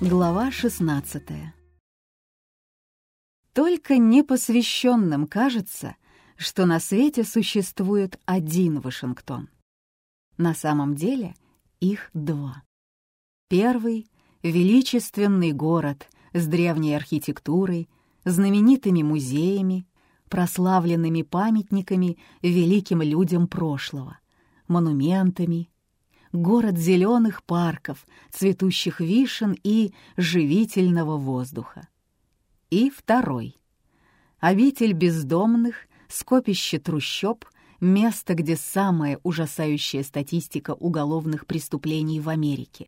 Глава 16 Только непосвященным кажется, что на свете существует один Вашингтон. На самом деле их два. Первый — величественный город с древней архитектурой, знаменитыми музеями, прославленными памятниками великим людям прошлого, монументами, город зеленых парков, цветущих вишен и живительного воздуха. И второй. Обитель бездомных, скопище трущоб, место, где самая ужасающая статистика уголовных преступлений в Америке.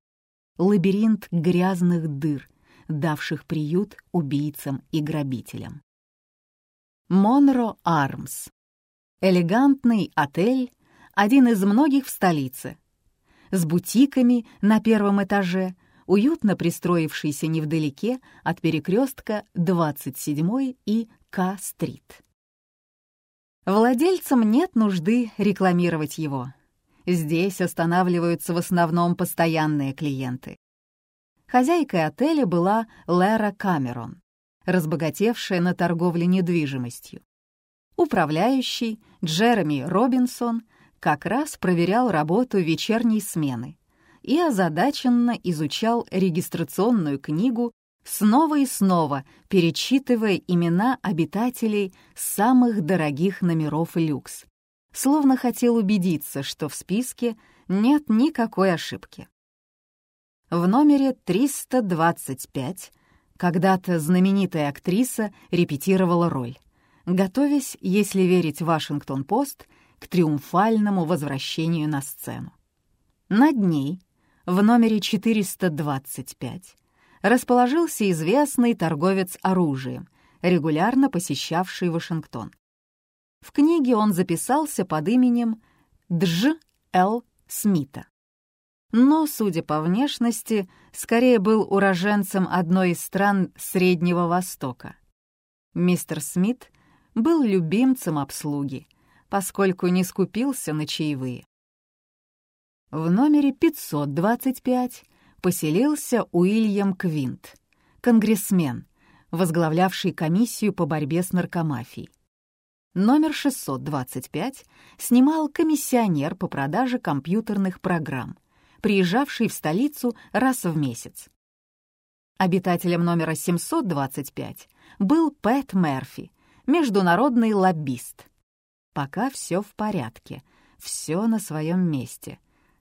Лабиринт грязных дыр, давших приют убийцам и грабителям. Монро Армс. Элегантный отель, один из многих в столице, с бутиками на первом этаже, уютно пристроившийся невдалеке от перекрестка 27 и К-стрит. Владельцам нет нужды рекламировать его. Здесь останавливаются в основном постоянные клиенты. Хозяйкой отеля была Лера Камерон, разбогатевшая на торговле недвижимостью. Управляющий Джереми Робинсон как раз проверял работу вечерней смены и озадаченно изучал регистрационную книгу, снова и снова перечитывая имена обитателей самых дорогих номеров люкс, словно хотел убедиться, что в списке нет никакой ошибки. В номере 325 когда-то знаменитая актриса репетировала роль, готовясь, если верить «Вашингтон-Пост», к триумфальному возвращению на сцену. Над ней, в номере 425, расположился известный торговец оружием, регулярно посещавший Вашингтон. В книге он записался под именем Дж. Л. Смита. Но, судя по внешности, скорее был уроженцем одной из стран Среднего Востока. Мистер Смит был любимцем обслуги — поскольку не скупился на чаевые. В номере 525 поселился Уильям Квинт, конгрессмен, возглавлявший комиссию по борьбе с наркомафией. Номер 625 снимал комиссионер по продаже компьютерных программ, приезжавший в столицу раз в месяц. Обитателем номера 725 был Пэт Мерфи, международный лоббист. Пока все в порядке, все на своем месте.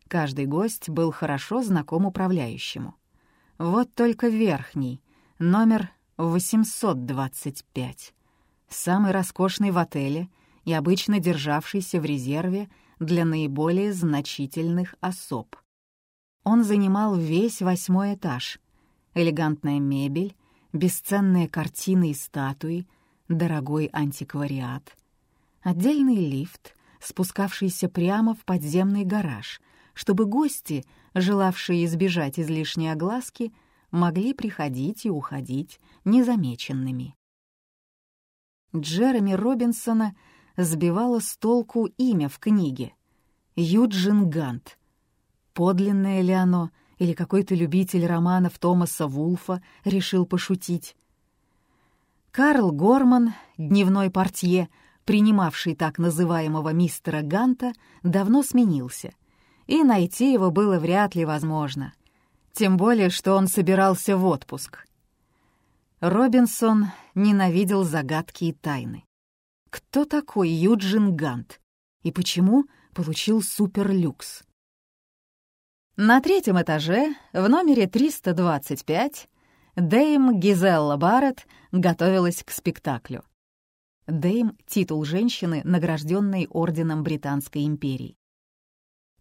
Каждый гость был хорошо знаком управляющему. Вот только верхний, номер 825. Самый роскошный в отеле и обычно державшийся в резерве для наиболее значительных особ. Он занимал весь восьмой этаж. Элегантная мебель, бесценные картины и статуи, дорогой антиквариат — Отдельный лифт, спускавшийся прямо в подземный гараж, чтобы гости, желавшие избежать излишней огласки, могли приходить и уходить незамеченными. Джереми Робинсона сбивало с толку имя в книге — Юджин Гант. Подлинное ли оно, или какой-то любитель романов Томаса Вулфа решил пошутить? Карл Горман, дневной портье, принимавший так называемого мистера Ганта, давно сменился, и найти его было вряд ли возможно, тем более что он собирался в отпуск. Робинсон ненавидел загадки и тайны. Кто такой Юджин Гант и почему получил суперлюкс? На третьем этаже, в номере 325, Дэйм Гизелла Барретт готовилась к спектаклю. Дэйм — титул женщины, награжденной Орденом Британской империи.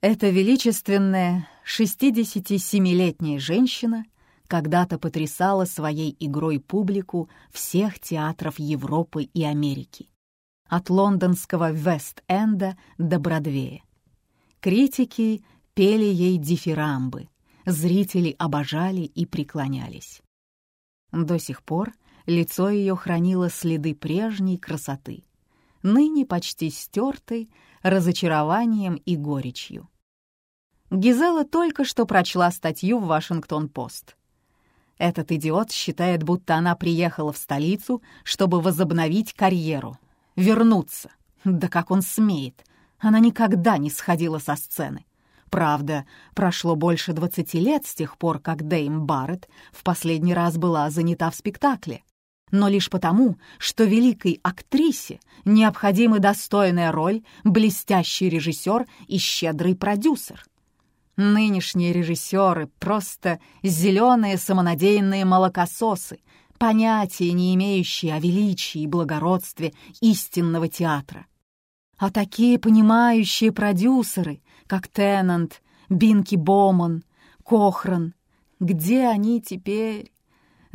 Эта величественная 67-летняя женщина когда-то потрясала своей игрой публику всех театров Европы и Америки, от лондонского Вест-Энда до Бродвея. Критики пели ей дифирамбы, зрители обожали и преклонялись. До сих пор — Лицо ее хранило следы прежней красоты, ныне почти стертой разочарованием и горечью. Гизела только что прочла статью в «Вашингтон-Пост». Этот идиот считает, будто она приехала в столицу, чтобы возобновить карьеру, вернуться. Да как он смеет! Она никогда не сходила со сцены. Правда, прошло больше двадцати лет с тех пор, как Дэйм Барретт в последний раз была занята в спектакле. Но лишь потому, что великой актрисе необходима достойная роль, блестящий режиссер и щедрый продюсер. Нынешние режиссеры — просто зеленые самонадеянные молокососы, понятия не имеющие о величии и благородстве истинного театра. А такие понимающие продюсеры, как Теннант, Бинки Боман, Кохран, где они теперь?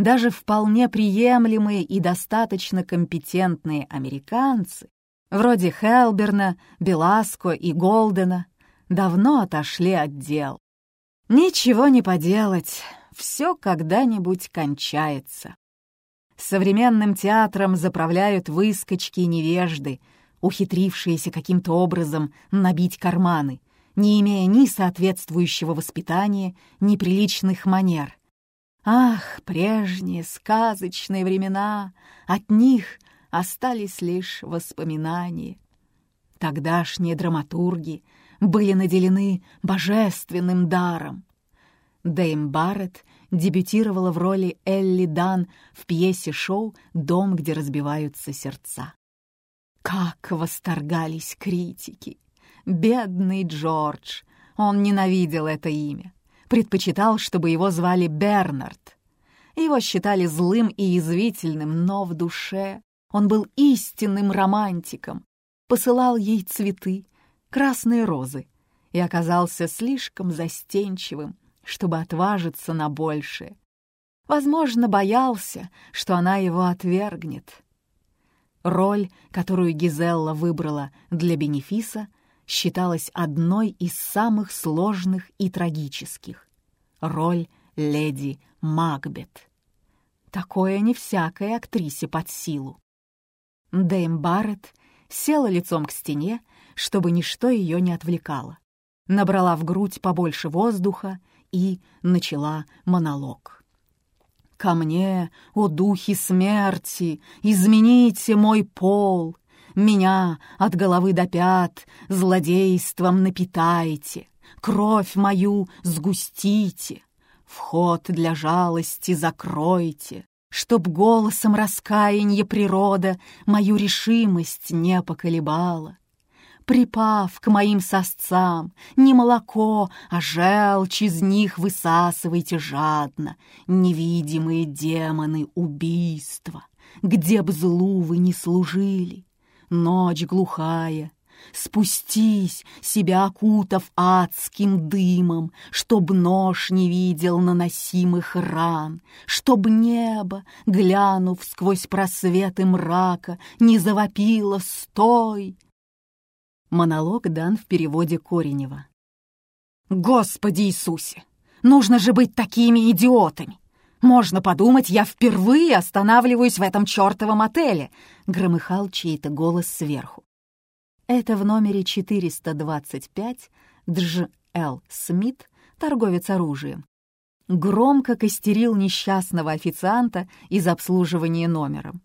Даже вполне приемлемые и достаточно компетентные американцы, вроде Хелберна, Беласко и Голдена, давно отошли от дел. Ничего не поделать, все когда-нибудь кончается. Современным театром заправляют выскочки и невежды, ухитрившиеся каким-то образом набить карманы, не имея ни соответствующего воспитания, ни приличных манер. Ах, прежние сказочные времена! От них остались лишь воспоминания. Тогдашние драматурги были наделены божественным даром. Дэйм Барретт дебютировала в роли Элли Дан в пьесе-шоу «Дом, где разбиваются сердца». Как восторгались критики! Бедный Джордж! Он ненавидел это имя. Предпочитал, чтобы его звали Бернард. Его считали злым и язвительным, но в душе он был истинным романтиком. Посылал ей цветы, красные розы, и оказался слишком застенчивым, чтобы отважиться на большее. Возможно, боялся, что она его отвергнет. Роль, которую Гизелла выбрала для Бенефиса, считалась одной из самых сложных и трагических. Роль леди Макбет. Такое не всякой актрисе под силу. Дэйм Барретт села лицом к стене, чтобы ничто ее не отвлекало. Набрала в грудь побольше воздуха и начала монолог. Ко мне, о духи смерти, измените мой пол, Меня от головы до пят злодейством напитайте, Кровь мою сгустите, вход для жалости закройте, Чтоб голосом раскаяния природа Мою решимость не поколебала припав к моим сосцам, не молоко, а желчь из них высасывайте жадно, невидимые демоны убийства, где б злу вы не служили. Ночь глухая, Спустись, себя окутав адским дымом, Чтоб нож не видел наносимых ран, Чтоб небо, глянув сквозь просветы мрака, Не завопило «Стой!» Монолог дан в переводе Коренева. «Господи Иисусе! Нужно же быть такими идиотами! Можно подумать, я впервые останавливаюсь в этом чертовом отеле!» — громыхал чей-то голос сверху. Это в номере 425 Дж. Л. Смит, торговец оружием. Громко костерил несчастного официанта из обслуживания номером.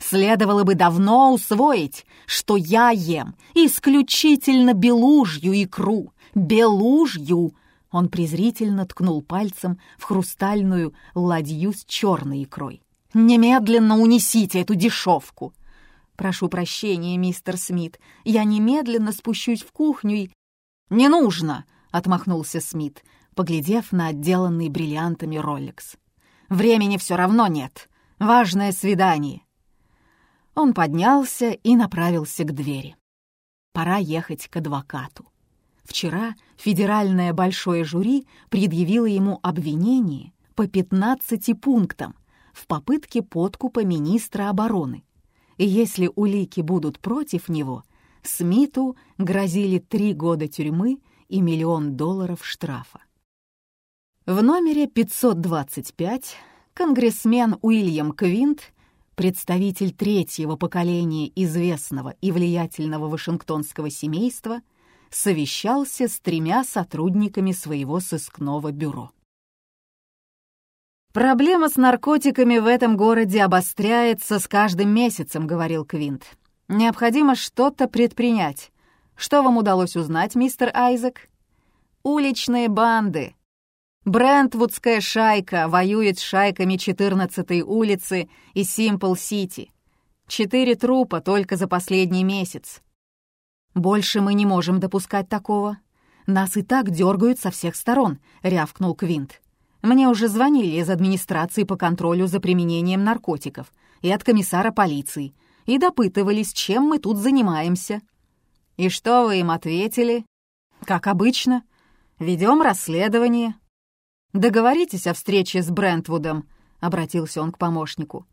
Следовало бы давно усвоить, что я ем исключительно белужью икру. Белужью!» Он презрительно ткнул пальцем в хрустальную ладью с черной икрой. «Немедленно унесите эту дешевку!» «Прошу прощения, мистер Смит, я немедленно спущусь в кухню и...» «Не нужно!» — отмахнулся Смит, поглядев на отделанный бриллиантами Роллекс. «Времени все равно нет. Важное свидание. Он поднялся и направился к двери. Пора ехать к адвокату. Вчера федеральное большое жюри предъявило ему обвинение по 15 пунктам в попытке подкупа министра обороны. И если улики будут против него, Смиту грозили три года тюрьмы и миллион долларов штрафа. В номере 525 конгрессмен Уильям Квинт представитель третьего поколения известного и влиятельного вашингтонского семейства, совещался с тремя сотрудниками своего сыскного бюро. «Проблема с наркотиками в этом городе обостряется с каждым месяцем», — говорил Квинт. «Необходимо что-то предпринять. Что вам удалось узнать, мистер Айзек?» «Уличные банды. Брентвудская шайка воюет с шайками 14-й улицы и Симпл-Сити. Четыре трупа только за последний месяц. Больше мы не можем допускать такого. Нас и так дергают со всех сторон», — рявкнул Квинт. Мне уже звонили из администрации по контролю за применением наркотиков и от комиссара полиции и допытывались, чем мы тут занимаемся. И что вы им ответили? Как обычно. Ведем расследование. Договоритесь о встрече с Брентвудом, обратился он к помощнику.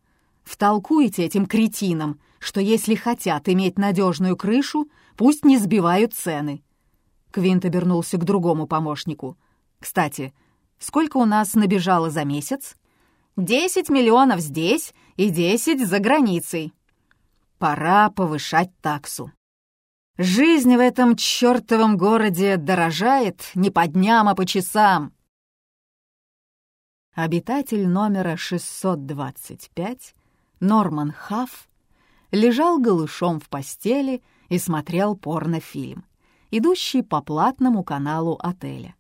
Втолкуйте этим кретинам, что если хотят иметь надежную крышу, пусть не сбивают цены. Квинт обернулся к другому помощнику. «Кстати, Сколько у нас набежало за месяц? Десять миллионов здесь и десять за границей. Пора повышать таксу. Жизнь в этом чертовом городе дорожает не по дням, а по часам. Обитатель номера 625, Норман Хафф, лежал голышом в постели и смотрел порнофильм, идущий по платному каналу отеля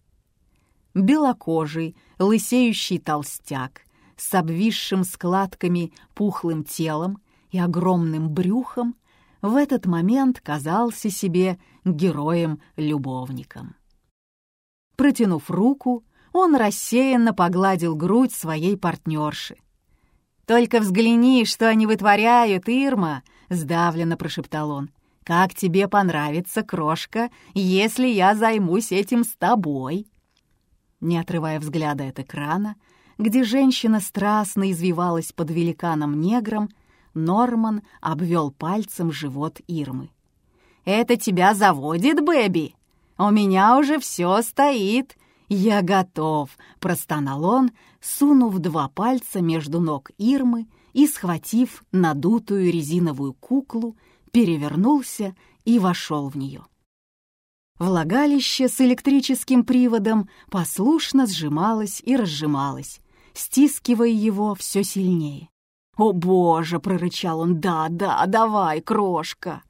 белокожий, лысеющий толстяк с обвисшим складками пухлым телом и огромным брюхом в этот момент казался себе героем-любовником. Протянув руку, он рассеянно погладил грудь своей партнерши. «Только взгляни, что они вытворяют, Ирма!» — сдавленно прошептал он. «Как тебе понравится, крошка, если я займусь этим с тобой?» не отрывая взгляда от экрана, где женщина страстно извивалась под великаном-негром, Норман обвел пальцем живот Ирмы. «Это тебя заводит, Бэби? У меня уже все стоит. Я готов!» — простонал он, сунув два пальца между ног Ирмы и, схватив надутую резиновую куклу, перевернулся и вошел в нее. Влагалище с электрическим приводом послушно сжималось и разжималось, стискивая его все сильнее. «О, Боже!» — прорычал он. «Да, да, давай, крошка!»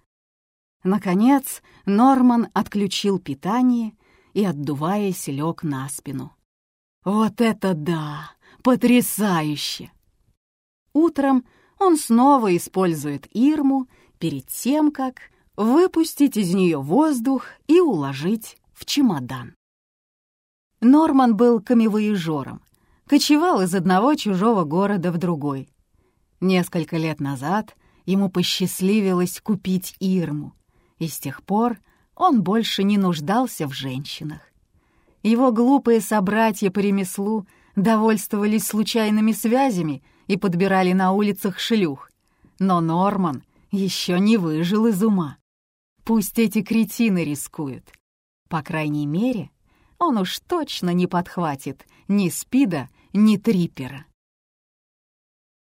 Наконец Норман отключил питание и, отдуваясь, лег на спину. «Вот это да! Потрясающе!» Утром он снова использует Ирму перед тем, как выпустить из нее воздух и уложить в чемодан. Норман был камевоежором, кочевал из одного чужого города в другой. Несколько лет назад ему посчастливилось купить Ирму, и с тех пор он больше не нуждался в женщинах. Его глупые собратья по ремеслу довольствовались случайными связями и подбирали на улицах шлюх, но Норман еще не выжил из ума. Пусть эти кретины рискуют. По крайней мере, он уж точно не подхватит ни спида, ни трипера.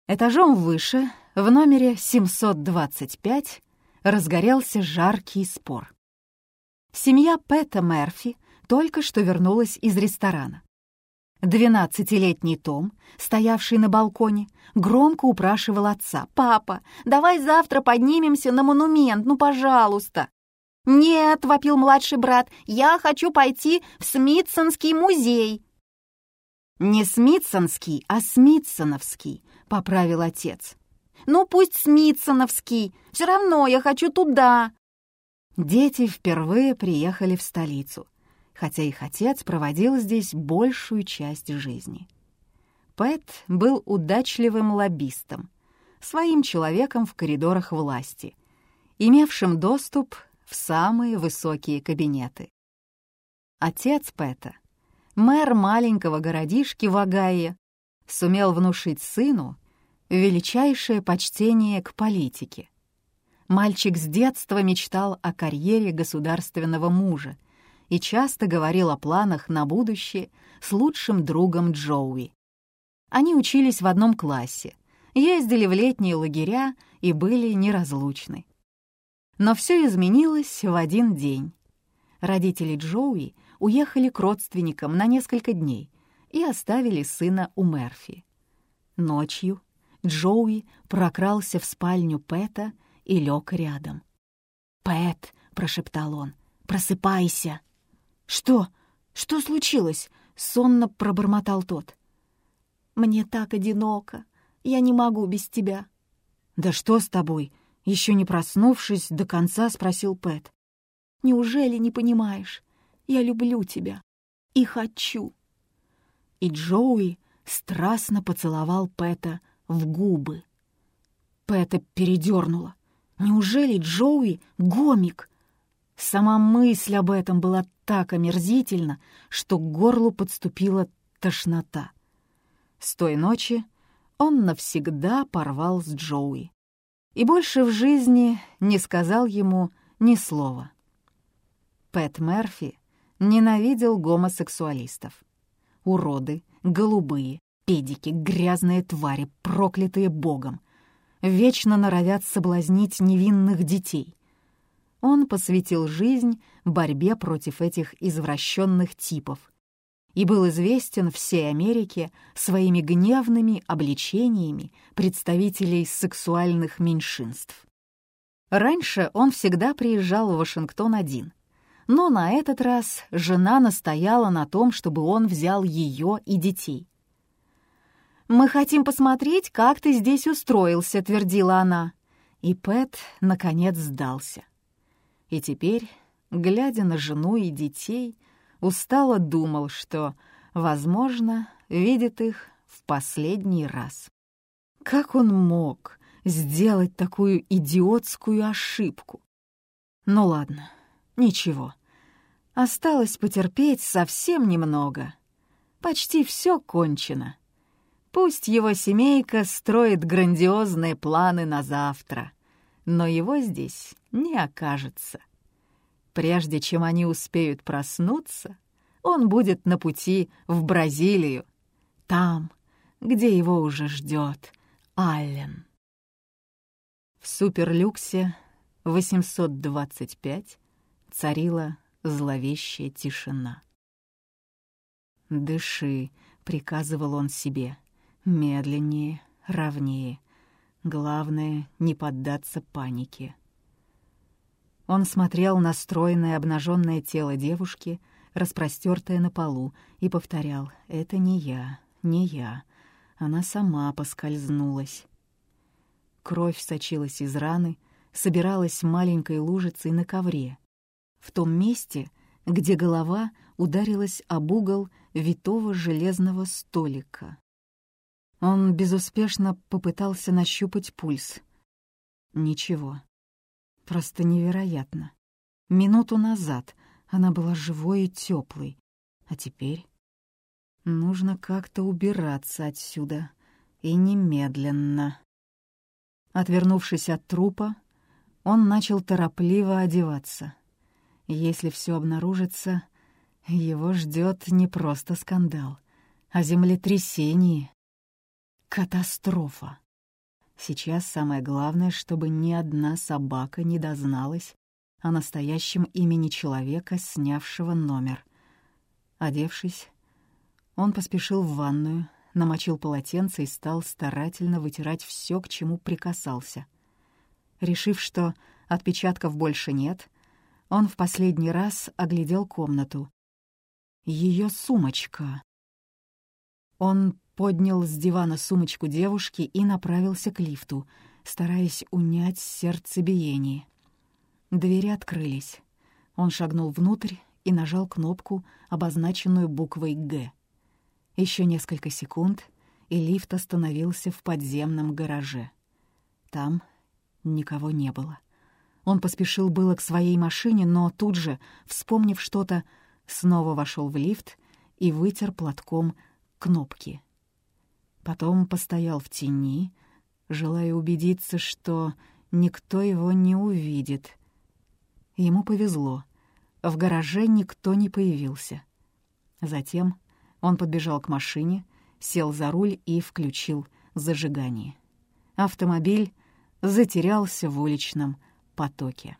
Этажом выше, в номере 725, разгорелся жаркий спор. Семья Пэта Мерфи только что вернулась из ресторана. Двенадцатилетний Том, стоявший на балконе, громко упрашивал отца. «Папа, давай завтра поднимемся на монумент, ну, пожалуйста!» «Нет», — вопил младший брат, — «я хочу пойти в Смитсонский музей». «Не Смитсонский, а Смитсоновский», — поправил отец. «Ну, пусть Смитсоновский, все равно я хочу туда». Дети впервые приехали в столицу хотя их отец проводил здесь большую часть жизни. Пэт был удачливым лоббистом, своим человеком в коридорах власти, имевшим доступ в самые высокие кабинеты. Отец Пэта, мэр маленького городишки в Огайо, сумел внушить сыну величайшее почтение к политике. Мальчик с детства мечтал о карьере государственного мужа — и часто говорил о планах на будущее с лучшим другом Джоуи. Они учились в одном классе, ездили в летние лагеря и были неразлучны. Но все изменилось в один день. Родители Джоуи уехали к родственникам на несколько дней и оставили сына у Мерфи. Ночью Джоуи прокрался в спальню Пэта и лег рядом. «Пэт», — прошептал он, — «просыпайся». «Что? Что случилось?» — сонно пробормотал тот. «Мне так одиноко. Я не могу без тебя». «Да что с тобой?» — еще не проснувшись, до конца спросил Пэт. «Неужели не понимаешь? Я люблю тебя и хочу». И Джоуи страстно поцеловал Пэта в губы. Пэта передернула. Неужели Джоуи — гомик? Сама мысль об этом была так омерзительна, что к горлу подступила тошнота. С той ночи он навсегда порвал с Джоуи и больше в жизни не сказал ему ни слова. Пэт Мерфи ненавидел гомосексуалистов. Уроды, голубые, педики, грязные твари, проклятые богом, вечно норовят соблазнить невинных детей. Он посвятил жизнь борьбе против этих извращенных типов и был известен всей Америке своими гневными обличениями представителей сексуальных меньшинств. Раньше он всегда приезжал в Вашингтон один, но на этот раз жена настояла на том, чтобы он взял ее и детей. «Мы хотим посмотреть, как ты здесь устроился», — твердила она. И Пэт, наконец, сдался. И теперь, глядя на жену и детей, устало думал, что, возможно, видит их в последний раз. Как он мог сделать такую идиотскую ошибку? Ну ладно, ничего. Осталось потерпеть совсем немного. Почти все кончено. Пусть его семейка строит грандиозные планы на завтра, но его здесь не окажется. Прежде чем они успеют проснуться, он будет на пути в Бразилию, там, где его уже ждет Аллен. В суперлюксе 825 царила зловещая тишина. «Дыши», — приказывал он себе, Медленнее, ровнее. Главное — не поддаться панике. Он смотрел на стройное обнаженное тело девушки, распростертое на полу, и повторял «Это не я, не я». Она сама поскользнулась. Кровь сочилась из раны, собиралась маленькой лужицей на ковре. В том месте, где голова ударилась об угол витого железного столика. Он безуспешно попытался нащупать пульс. Ничего. Просто невероятно. Минуту назад она была живой и теплой, а теперь нужно как-то убираться отсюда и немедленно. Отвернувшись от трупа, он начал торопливо одеваться. Если все обнаружится, его ждет не просто скандал, а землетрясение. Катастрофа. Сейчас самое главное, чтобы ни одна собака не дозналась о настоящем имени человека, снявшего номер. Одевшись, он поспешил в ванную, намочил полотенце и стал старательно вытирать все, к чему прикасался. Решив, что отпечатков больше нет, он в последний раз оглядел комнату. Ее сумочка. Он поднял с дивана сумочку девушки и направился к лифту, стараясь унять сердцебиение. Двери открылись. Он шагнул внутрь и нажал кнопку, обозначенную буквой «Г». Еще несколько секунд, и лифт остановился в подземном гараже. Там никого не было. Он поспешил было к своей машине, но тут же, вспомнив что-то, снова вошел в лифт и вытер платком кнопки. Потом постоял в тени, желая убедиться, что никто его не увидит. Ему повезло. В гараже никто не появился. Затем он подбежал к машине, сел за руль и включил зажигание. Автомобиль затерялся в уличном потоке.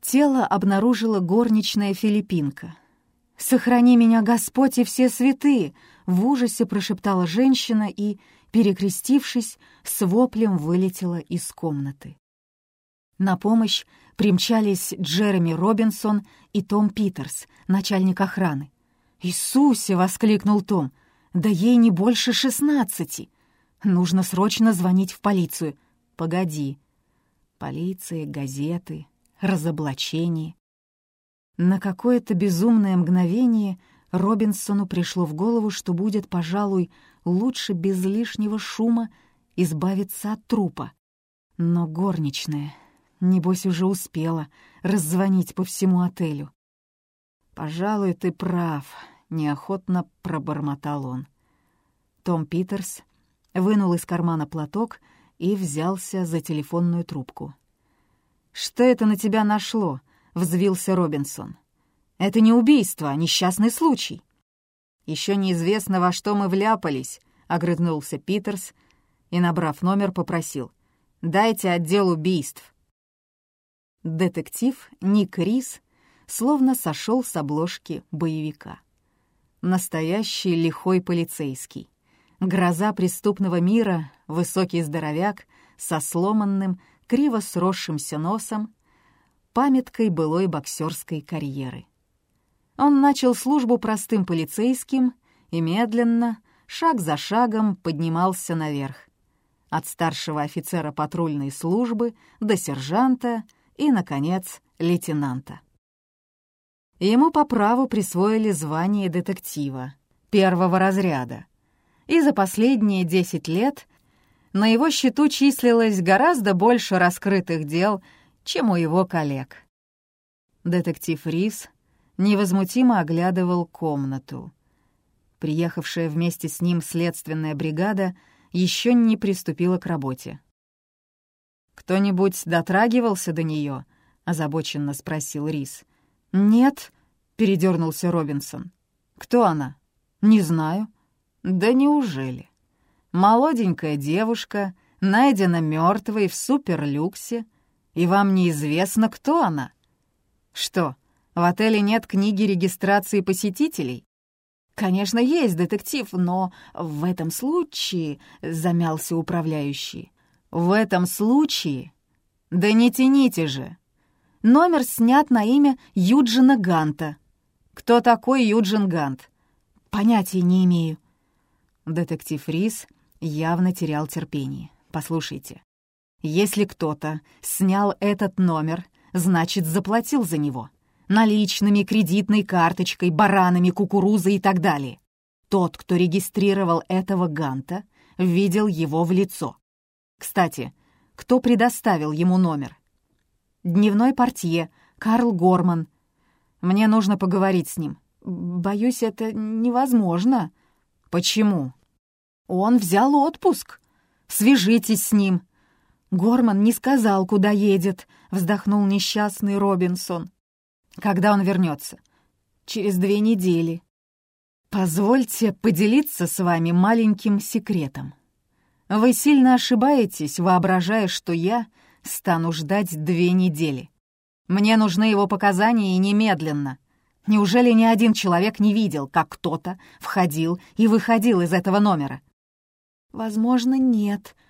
Тело обнаружила горничная филиппинка. «Сохрани меня, Господь, и все святые!» — в ужасе прошептала женщина и, перекрестившись, с воплем вылетела из комнаты. На помощь примчались Джереми Робинсон и Том Питерс, начальник охраны. «Иисусе!» — воскликнул Том. «Да ей не больше шестнадцати! Нужно срочно звонить в полицию. Погоди. Полиция, газеты, разоблачение. На какое-то безумное мгновение Робинсону пришло в голову, что будет, пожалуй, лучше без лишнего шума избавиться от трупа. Но горничная, небось, уже успела раззвонить по всему отелю. «Пожалуй, ты прав», — неохотно пробормотал он. Том Питерс вынул из кармана платок и взялся за телефонную трубку. «Что это на тебя нашло?» — взвился Робинсон. «Это не убийство, а несчастный случай». «Еще неизвестно, во что мы вляпались», — огрызнулся Питерс и, набрав номер, попросил. «Дайте отдел убийств». Детектив Ник Рис словно сошел с обложки боевика. Настоящий лихой полицейский. Гроза преступного мира, высокий здоровяк со сломанным, криво сросшимся носом, памяткой былой боксерской карьеры. Он начал службу простым полицейским и медленно, шаг за шагом, поднимался наверх. От старшего офицера патрульной службы до сержанта и, наконец, лейтенанта. Ему по праву присвоили звание детектива первого разряда, и за последние десять лет на его счету числилось гораздо больше раскрытых дел, чем у его коллег. Детектив Рис невозмутимо оглядывал комнату. Приехавшая вместе с ним следственная бригада еще не приступила к работе. «Кто-нибудь дотрагивался до нее? озабоченно спросил Рис. «Нет», — передернулся Робинсон. «Кто она?» «Не знаю». «Да неужели?» молоденькая девушка найдена мертвой в суперлюксе, и вам неизвестно, кто она. Что, в отеле нет книги регистрации посетителей? Конечно, есть детектив, но в этом случае, — замялся управляющий, — в этом случае... Да не тяните же! Номер снят на имя Юджина Ганта. Кто такой Юджин Гант? Понятия не имею. Детектив Рис явно терял терпение. «Послушайте, если кто-то снял этот номер, значит, заплатил за него. Наличными, кредитной карточкой, баранами, кукурузой и так далее. Тот, кто регистрировал этого Ганта, видел его в лицо. Кстати, кто предоставил ему номер? Дневной портье, Карл Горман. Мне нужно поговорить с ним. Боюсь, это невозможно. Почему? Он взял отпуск. Свяжитесь с ним». Горман не сказал, куда едет, вздохнул несчастный Робинсон. Когда он вернется? Через две недели. Позвольте поделиться с вами маленьким секретом. Вы сильно ошибаетесь, воображая, что я стану ждать две недели. Мне нужны его показания и немедленно. Неужели ни один человек не видел, как кто-то входил и выходил из этого номера? «Возможно, нет», —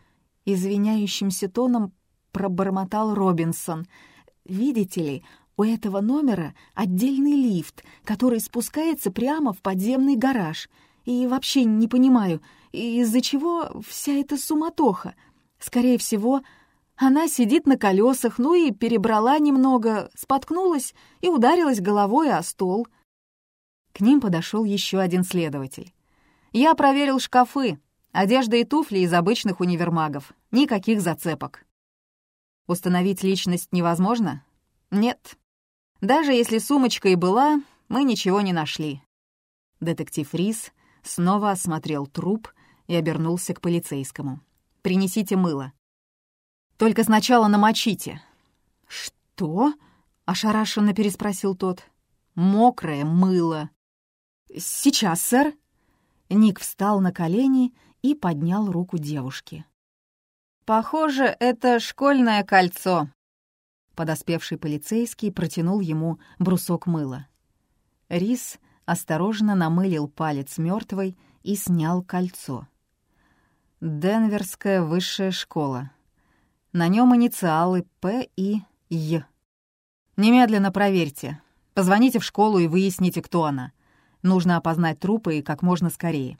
извиняющимся тоном пробормотал Робинсон. «Видите ли, у этого номера отдельный лифт, который спускается прямо в подземный гараж. И вообще не понимаю, из-за чего вся эта суматоха. Скорее всего, она сидит на колесах, ну и перебрала немного, споткнулась и ударилась головой о стол». К ним подошел еще один следователь. «Я проверил шкафы», Одежда и туфли из обычных универмагов. Никаких зацепок. Установить личность невозможно? Нет. Даже если сумочка и была, мы ничего не нашли. Детектив Рис снова осмотрел труп и обернулся к полицейскому. «Принесите мыло». «Только сначала намочите». «Что?» — ошарашенно переспросил тот. «Мокрое мыло». «Сейчас, сэр». Ник встал на колени и поднял руку девушки. «Похоже, это школьное кольцо». Подоспевший полицейский протянул ему брусок мыла. Рис осторожно намылил палец мертвой и снял кольцо. Денверская высшая школа. На нем инициалы П и Й. Немедленно проверьте. Позвоните в школу и выясните, кто она. Нужно опознать трупы и как можно скорее.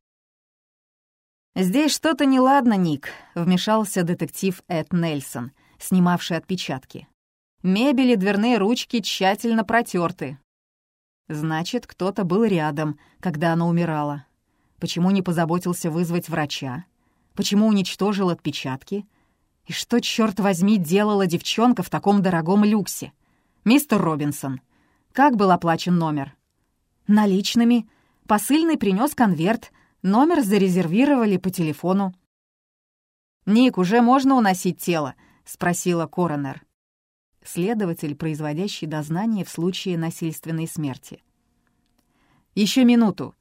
«Здесь что-то неладно, Ник», — вмешался детектив Эд Нельсон, снимавший отпечатки. «Мебель и дверные ручки тщательно протерты. Значит, кто-то был рядом, когда она умирала. Почему не позаботился вызвать врача? Почему уничтожил отпечатки? И что, черт возьми, делала девчонка в таком дорогом люксе? Мистер Робинсон, как был оплачен номер? Наличными. Посыльный принес конверт. Номер зарезервировали по телефону. «Ник, уже можно уносить тело?» — спросила коронер. Следователь, производящий дознание в случае насильственной смерти. Еще минуту.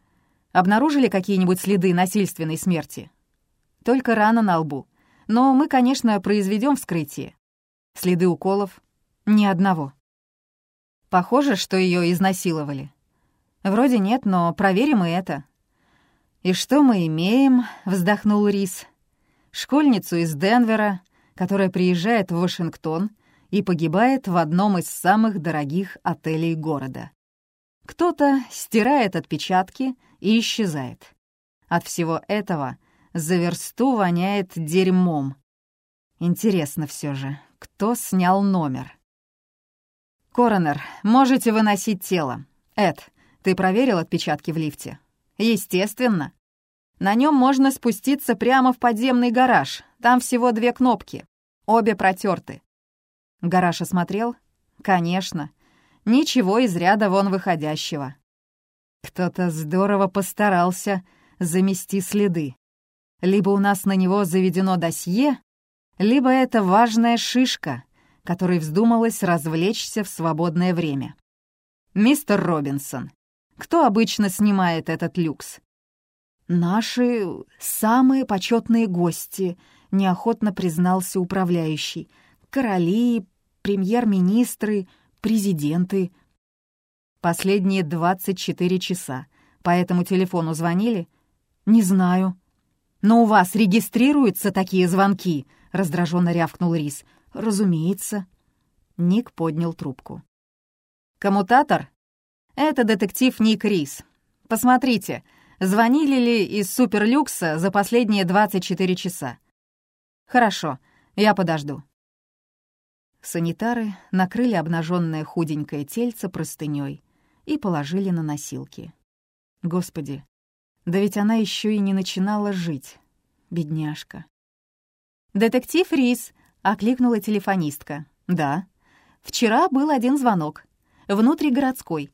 Обнаружили какие-нибудь следы насильственной смерти?» «Только рана на лбу. Но мы, конечно, произведем вскрытие. Следы уколов? Ни одного. Похоже, что ее изнасиловали. Вроде нет, но проверим и это. И что мы имеем? вздохнул Рис. Школьницу из Денвера, которая приезжает в Вашингтон и погибает в одном из самых дорогих отелей города. Кто-то стирает отпечатки и исчезает. От всего этого за версту воняет дерьмом. Интересно все же, кто снял номер? «Коронер, можете выносить тело. Эд, ты проверил отпечатки в лифте?» «Естественно. На нем можно спуститься прямо в подземный гараж. Там всего две кнопки. Обе протерты. Гараж осмотрел? Конечно. Ничего из ряда вон выходящего. Кто-то здорово постарался замести следы. Либо у нас на него заведено досье, либо это важная шишка, которой вздумалось развлечься в свободное время. «Мистер Робинсон, кто обычно снимает этот люкс?» «Наши самые почетные гости», — неохотно признался управляющий. «Короли, премьер-министры, президенты». «Последние 24 часа. По этому телефону звонили?» «Не знаю». «Но у вас регистрируются такие звонки?» — раздраженно рявкнул Рис. «Разумеется». Ник поднял трубку. «Коммутатор? Это детектив Ник Рис. Посмотрите, звонили ли из Суперлюкса за последние 24 часа?» «Хорошо, я подожду». Санитары накрыли обнаженное худенькое тельце простыней и положили на носилки. Господи, да ведь она еще и не начинала жить, бедняжка. «Детектив Рис», — окликнула телефонистка. «Да. Вчера был один звонок. Внутригородской».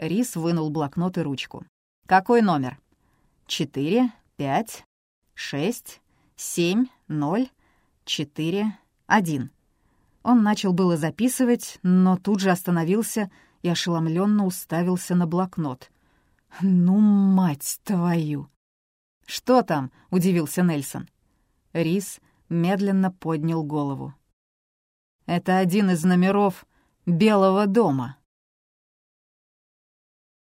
Рис вынул блокнот и ручку. «Какой номер?» «Четыре, пять, шесть, семь, ноль, четыре, один». Он начал было записывать, но тут же остановился и ошеломленно уставился на блокнот. «Ну, мать твою!» «Что там?» — удивился Нельсон. Рис медленно поднял голову. «Это один из номеров Белого дома».